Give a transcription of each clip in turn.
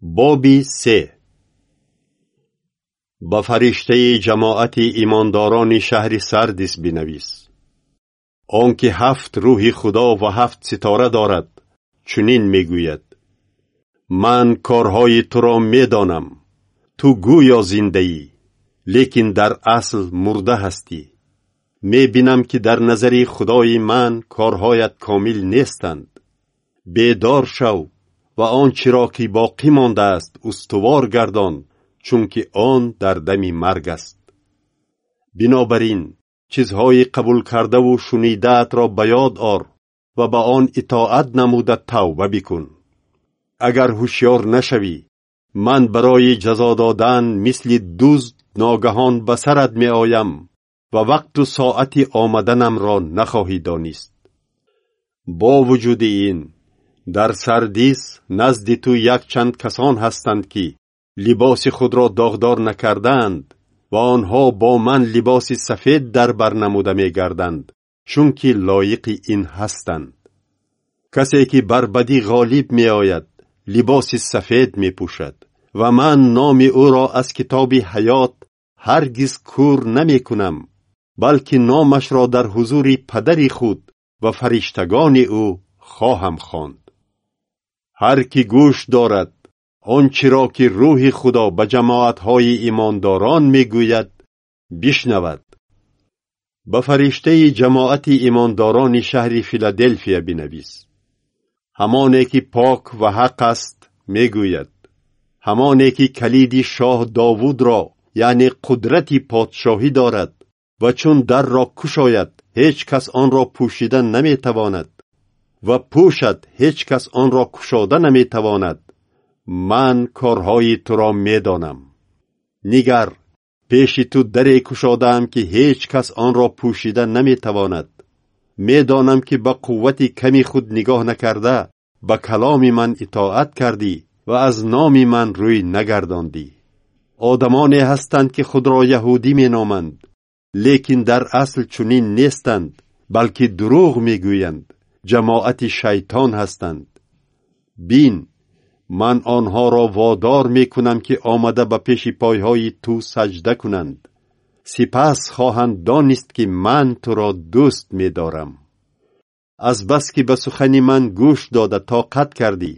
боби се. Ба фариштаи ҷамоати имондорони шаҳри сардис бинавис. Он ки ҳафт рӯҳи худо ва ҳафт ситора дорад чунин мегӯяд. Ман корҳои туро медонам. Ту гӯё зиндаӣ лекин дар асл мурда ҳастӣ. Мебинам ки дар назари худои ман корҳоят комил нестанд. Бедор шав ва он чиро ки боқӣ мондааст устувор гардон чунки он дар дами марг аст. Бинобар ин чизҳои қабулкардаву шунидаатро ба ёд ор ва ба он итоат намуда тавба бикун. Агар ҳушьёр нашавӣ ман барои ҷазо додан мисли дузд ногаҳон ба сарат меоям ва вақту соати омаданамро нахоҳӣ донист бо вуҷуди ин дар сардис назди ту якчанд касон ҳастанд ки либоси худро доғдор накардаанд ва онҳо бо ман либоси сафед дар бар намуда мегарданд чунки лоиқи ин ҳастанд. Касе ки бар бадӣ ғолиб меояд либоси сафед мепӯшад ва ман номи ӯро аз китоби ҳаёт ҳаргиз кур намекунам балки номашро дар ҳузури падари худ ва фариштагони ӯ хоҳам хонд ҳар кӣ гӯш дорад он чиро ки рӯҳи худо ба ҷамоатҳои имондорон мегӯяд бишнавад ба фариштаи ҷамоати имондорони шаҳри филаделфия бинавис. Ҳамоне ки пок ва ҳақ аст мегӯяд. Ҳамоне ки калиди шоҳ довудро яъне қудрати подшоҳӣ дорад ва чун дарро кушояд ҳеҷ кас онро пӯшида наметавонад ва пӯшад ҳеҷ кас онро кушода наметавонад. Ман корҳои туро медонам. Нигар пеши ту даре кушодаам ки ҳеҷ кас онро пӯшида наметавонад. Медонам ки ба қуввати ками худ нигоҳ накарда ба каломи ман итоат кардӣ ва аз номи ман рӯй нагардондӣ. Одамоне ҳастанд ки худро яҳудӣ меноманд лекин дар асл чунин нестанд балки дурӯғ мегӯянд ҷамоати шайтон ҳастанд. Бин ман онҳоро водор мекунам ки омада ба пеши пойҳои ту саҷда кунанд. Сипас хоҳанд донист ки ман туро дӯст медорам. Азбас ки ба сухани ман гӯш дода тоқат кардӣ.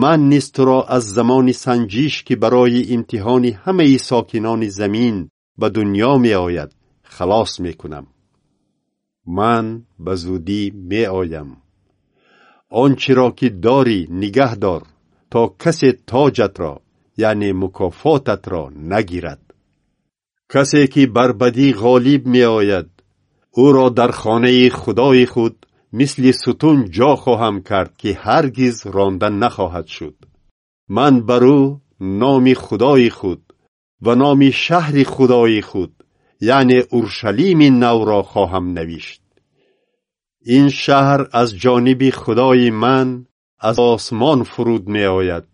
Ман низ туро аз замони санҷиш ки барои имтиҳони ҳамаи сокинони замин ба дуньё меояд халос мекунам ман ба зудӣ меоям. Он чиро ки дорӣ нигаҳ дор то касе тоҷатро яъне мукофотатро нагирад. Касе ки бар бадӣ ғолиб меояд ӯро дар хонаи худои худ мисли сутун ҷо хоҳам кард ки ҳаргиз ронда нахоҳад шуд. Ман бар ӯ номи худои худ ва номи шаҳри худои худ яъне уршалими навро хоҳам навишт. Ин шаҳр аз ҷониби худои ман аз осмон фуруд меояд.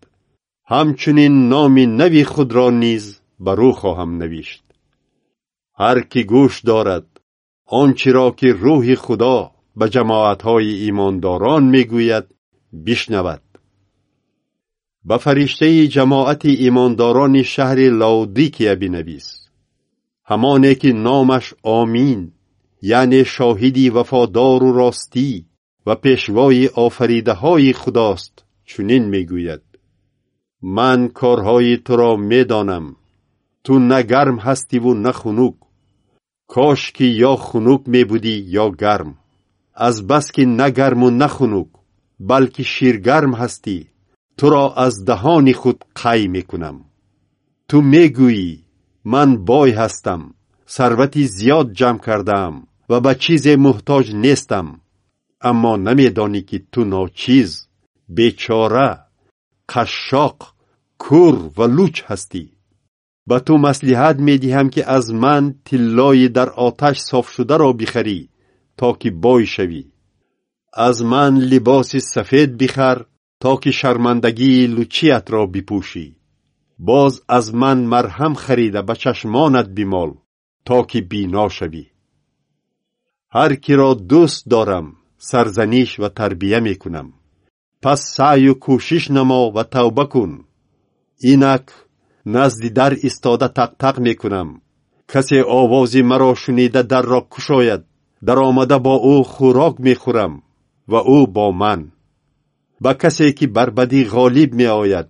Ҳамчунин номи нави худро низ бар ӯ хоҳам навишт. Ҳар кӣ гӯш дорад он чиро ки рӯҳи худо ба ҷамоатҳои имондорон мегӯяд бишнавад. Ба фариштаи ҷамоати имондорони шаҳри лаудикия бинавис همانه که نامش آمین یعنی شاهدی وفادار و راستی و پیشوای آفریده های خداست چنین می‌گوید. من کارهای تو را می‌دانم. تو نه گرم هستی و نه خنوک کاش که یا خنوک می بودی یا گرم. از بس که نه گرم و نه خنوک بلکه شیرگرم هستی. تو را از دهان خود قی کنم تو می‌گویی мекунам ту мегӯӣ ман бой ҳастам сарвати зиёд ҷамъ кардаам ва ба чизе муҳтоҷ нестам аммо намедонӣ ки ту ночиз бечора қашшоқ кур ва луч ҳастӣ ба ту маслиҳат медиҳам ки аз ман тиллои дар оташ софшударо бихарӣ то ки бой шавӣ аз ман либоси сафед бихар то ки шармандагии лучиятро бипӯшӣ боз аз ман марҳам харида ба чашмонат бимол то ки бино шавӣ. Ҳар киро дӯст дорам сарзаниш ва тарбия мекунам. Пас саъю кӯшиш намо ва тавба кун. Инак назди дар истода тақтақ мекунам. Касе овози маро шунида дарро кушояд даромада бо ӯ хӯрок мехӯрам ва ӯ бо ман. Ба касе ки бар бадӣ ғолиб меояд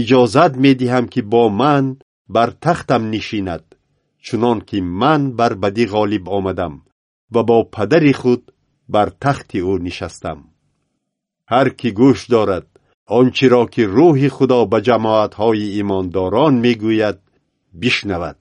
иҷозат медиҳам ки бо ман бар тахтам нишинад чунон ки ман бар бадӣ ғолиб омадам ва бо падари худ бар тахти ӯ нишастам. Ҳар кӣ гӯш дорад он чиро ки рӯҳи худо ба ҷамоатҳои имондорон мегӯяд бишнавад